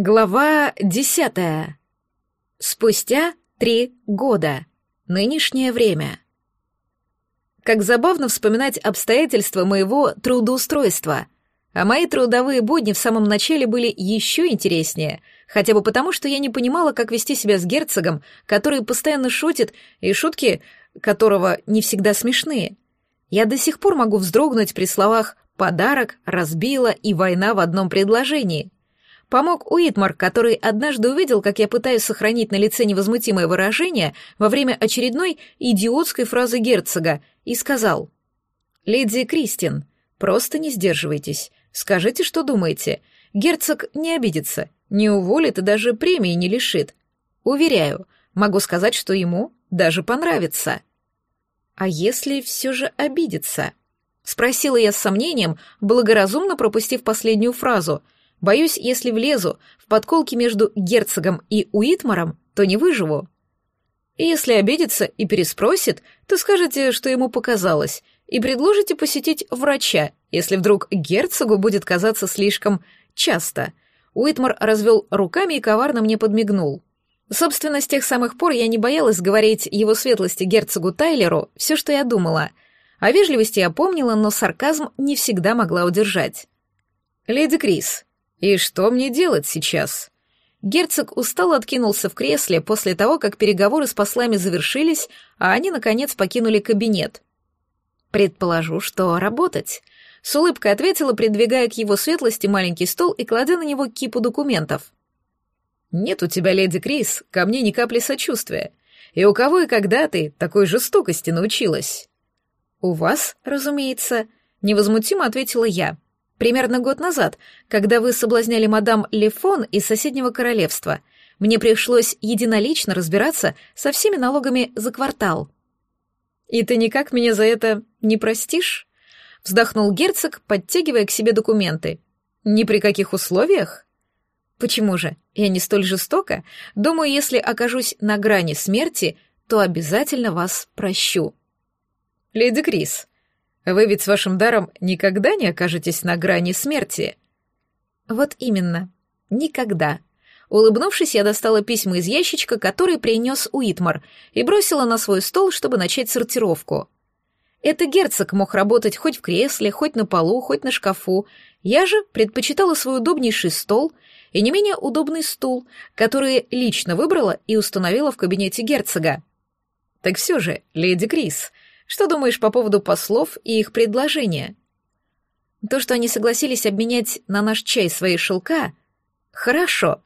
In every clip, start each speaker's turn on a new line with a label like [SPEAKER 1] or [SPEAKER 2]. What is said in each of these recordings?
[SPEAKER 1] Глава десятая. Спустя три года. Нынешнее время. Как забавно вспоминать обстоятельства моего трудоустройства. А мои трудовые будни в самом начале были еще интереснее, хотя бы потому, что я не понимала, как вести себя с герцогом, который постоянно шутит, и шутки которого не всегда смешные. Я до сих пор могу вздрогнуть при словах «подарок», «разбила» и «война» в одном предложении — Помог Уитмар, который однажды увидел, как я пытаюсь сохранить на лице невозмутимое выражение во время очередной идиотской фразы герцога, и сказал «Леди Кристин, просто не сдерживайтесь. Скажите, что думаете. Герцог не обидится, не уволит и даже премии не лишит. Уверяю, могу сказать, что ему даже понравится». «А если все же обидится?» — спросила я с сомнением, благоразумно пропустив последнюю фразу — Боюсь, если влезу в подколки между герцогом и Уитмаром, то не выживу. И если обидится и переспросит, то скажете, что ему показалось, и предложите посетить врача, если вдруг герцогу будет казаться слишком часто. Уитмар развел руками и коварно мне подмигнул. Собственно, с тех самых пор я не боялась говорить его светлости герцогу Тайлеру все, что я думала. О вежливости я помнила, но сарказм не всегда могла удержать. «Леди Крис, «И что мне делать сейчас?» Герцог устало откинулся в кресле после того, как переговоры с послами завершились, а они, наконец, покинули кабинет. «Предположу, что работать», — с улыбкой ответила, придвигая к его светлости маленький стол и кладя на него кипу документов. «Нет у тебя, леди Крис, ко мне ни капли сочувствия. И у кого и когда ты такой жестокости научилась?» «У вас, разумеется», — невозмутимо ответила я. Примерно год назад, когда вы соблазняли мадам Лефон из соседнего королевства, мне пришлось единолично разбираться со всеми налогами за квартал. И ты никак меня за это не простишь? Вздохнул герцог, подтягивая к себе документы. Ни при каких условиях? Почему же? Я не столь жестока. Думаю, если окажусь на грани смерти, то обязательно вас прощу. Леди Крис, вы ведь с вашим даром никогда не окажетесь на грани смерти. Вот именно. Никогда. Улыбнувшись, я достала письма из ящичка, который принес Уитмар, и бросила на свой стол, чтобы начать сортировку. Это герцог мог работать хоть в кресле, хоть на полу, хоть на шкафу. Я же предпочитала свой удобнейший стол и не менее удобный стул, который лично выбрала и установила в кабинете герцога. Так все же, леди Крис, что думаешь по поводу послов и их предложения? То, что они согласились обменять на наш чай свои шелка, хорошо.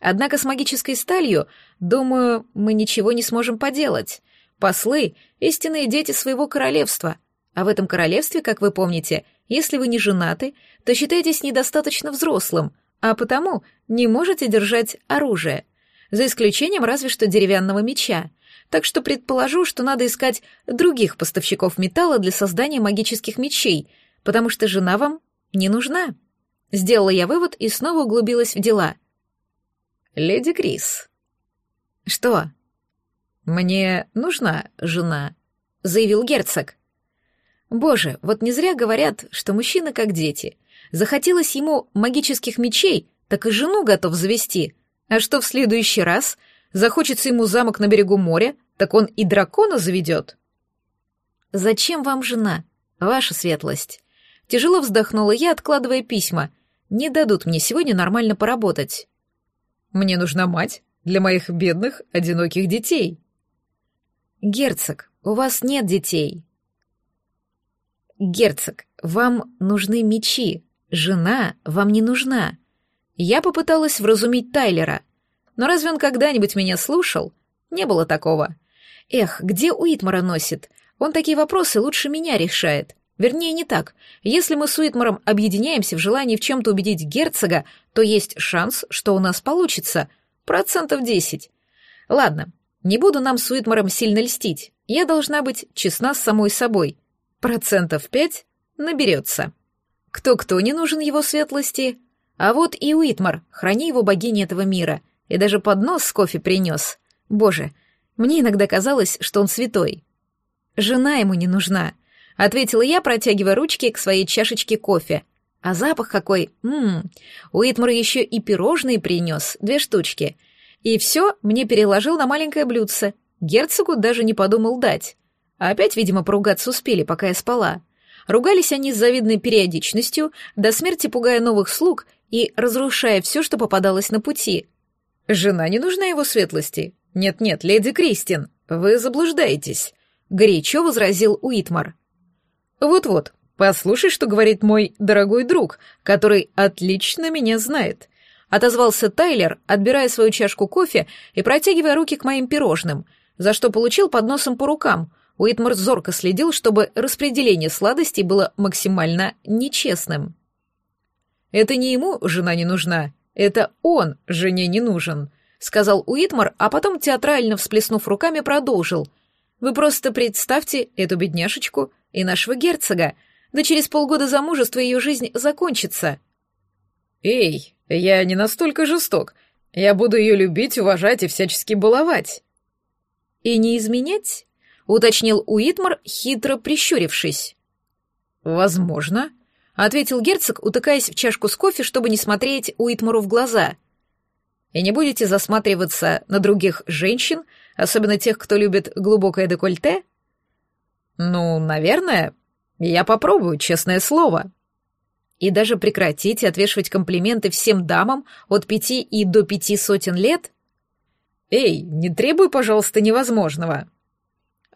[SPEAKER 1] Однако с магической сталью, думаю, мы ничего не сможем поделать. Послы — истинные дети своего королевства. А в этом королевстве, как вы помните, если вы не женаты, то считаетесь недостаточно взрослым, а потому не можете держать оружие. За исключением разве что деревянного меча так что предположу, что надо искать других поставщиков металла для создания магических мечей, потому что жена вам не нужна. Сделала я вывод и снова углубилась в дела. Леди Крис. Что? Мне нужна жена, заявил герцог. Боже, вот не зря говорят, что мужчины как дети. Захотелось ему магических мечей, так и жену готов завести. А что в следующий раз — Захочется ему замок на берегу моря, так он и дракона заведет. Зачем вам жена, ваша светлость? Тяжело вздохнула я, откладывая письма. Не дадут мне сегодня нормально поработать. Мне нужна мать для моих бедных, одиноких детей. Герцог, у вас нет детей. Герцог, вам нужны мечи. Жена вам не нужна. Я попыталась вразумить Тайлера, но разве он когда-нибудь меня слушал? Не было такого. Эх, где Уитмара носит? Он такие вопросы лучше меня решает. Вернее, не так. Если мы с Уитмаром объединяемся в желании в чем-то убедить герцога, то есть шанс, что у нас получится. Процентов десять. Ладно, не буду нам с Уитмаром сильно льстить. Я должна быть честна с самой собой. Процентов пять наберется. Кто-кто не нужен его светлости? А вот и Уитмар, храни его богини этого мира — и даже поднос с кофе принес. Боже, мне иногда казалось, что он святой. Жена ему не нужна, ответила я, протягивая ручки к своей чашечке кофе. А запах какой! Ммм, Уитмар еще и пирожные принес, две штучки. И все мне переложил на маленькое блюдце. Герцогу даже не подумал дать. Опять, видимо, поругаться успели, пока я спала. Ругались они с завидной периодичностью, до смерти пугая новых слуг и разрушая все, что попадалось на пути. «Жена не нужна его светлости. Нет-нет, леди Кристин, вы заблуждаетесь», — горячо возразил Уитмар. «Вот-вот, послушай, что говорит мой дорогой друг, который отлично меня знает», — отозвался Тайлер, отбирая свою чашку кофе и протягивая руки к моим пирожным, за что получил подносом по рукам — Уитмар зорко следил, чтобы распределение сладостей было максимально нечестным. «Это не ему жена не нужна, это он жене не нужен», — сказал Уитмар, а потом, театрально всплеснув руками, продолжил. «Вы просто представьте эту бедняжечку и нашего герцога, да через полгода замужества ее жизнь закончится».
[SPEAKER 2] «Эй, я не настолько жесток. Я буду ее любить, уважать и всячески баловать».
[SPEAKER 1] «И не изменять?» — уточнил Уитмар, хитро прищурившись.
[SPEAKER 2] «Возможно», — ответил герцог, утыкаясь в чашку с кофе, чтобы не смотреть Уитмару в глаза. «И не будете засматриваться на других женщин, особенно тех, кто любит глубокое декольте?» «Ну, наверное. Я попробую, честное слово». «И даже прекратите отвешивать комплименты всем дамам от пяти и до пяти сотен лет?» «Эй, не требуй, пожалуйста, невозможного»,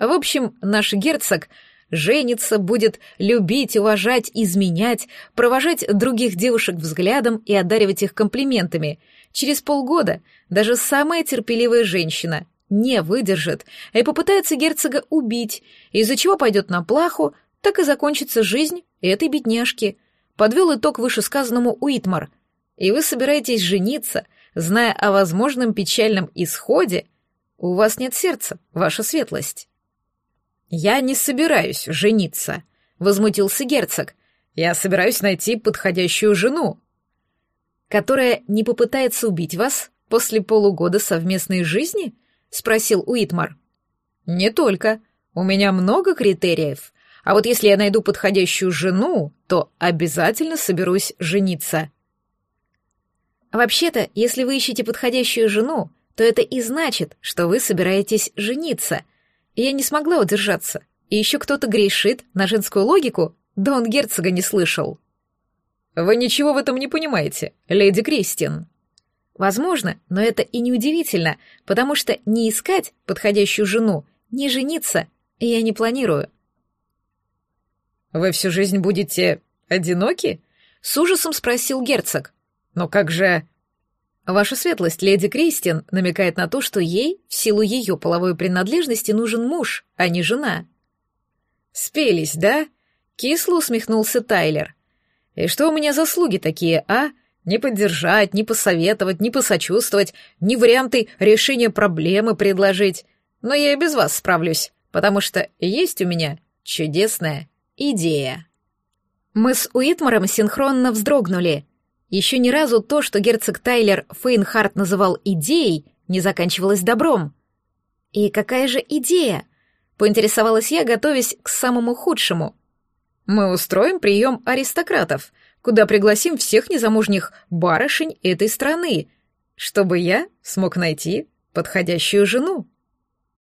[SPEAKER 2] в общем, наш герцог женится, будет любить, уважать, изменять, провожать других девушек взглядом и одаривать их комплиментами. Через полгода даже самая терпеливая женщина не выдержит и попытается герцога убить, из-за чего пойдет на плаху, так и закончится жизнь этой бедняжки. Подвел итог вышесказанному Уитмар. И вы собираетесь жениться, зная о возможном печальном исходе? У вас нет сердца, ваша светлость. «Я не собираюсь жениться», — возмутился герцог. «Я собираюсь найти подходящую жену». «Которая не попытается убить вас после полугода совместной жизни?» — спросил Уитмар. «Не только. У меня много критериев. А вот если я найду подходящую жену, то обязательно соберусь жениться». «Вообще-то, если вы ищете подходящую жену, то это и значит, что вы собираетесь жениться», я не смогла удержаться. И еще кто-то грешит на женскую логику, да он герцога не слышал. Вы ничего в этом не понимаете, леди Кристин. Возможно, но это и не удивительно, потому что не искать подходящую жену, не жениться я не планирую. Вы всю жизнь будете одиноки? С ужасом спросил герцог. Но как же... Ваша светлость, леди Кристин, намекает на то, что ей, в силу ее половой принадлежности, нужен муж, а не жена. Спелись, да? Кисло усмехнулся Тайлер. И что у меня заслуги такие, а? Не поддержать, не посоветовать, не посочувствовать, ни варианты решения проблемы предложить. Но я и без вас справлюсь, потому что есть у меня чудесная идея. Мы с Уитмаром синхронно вздрогнули — еще ни разу то, что герцог Тайлер Фейнхарт называл идеей, не заканчивалось добром. «И какая же идея?» — поинтересовалась я, готовясь к самому худшему. «Мы устроим прием аристократов, куда пригласим всех незамужних барышень этой страны, чтобы я смог найти подходящую жену».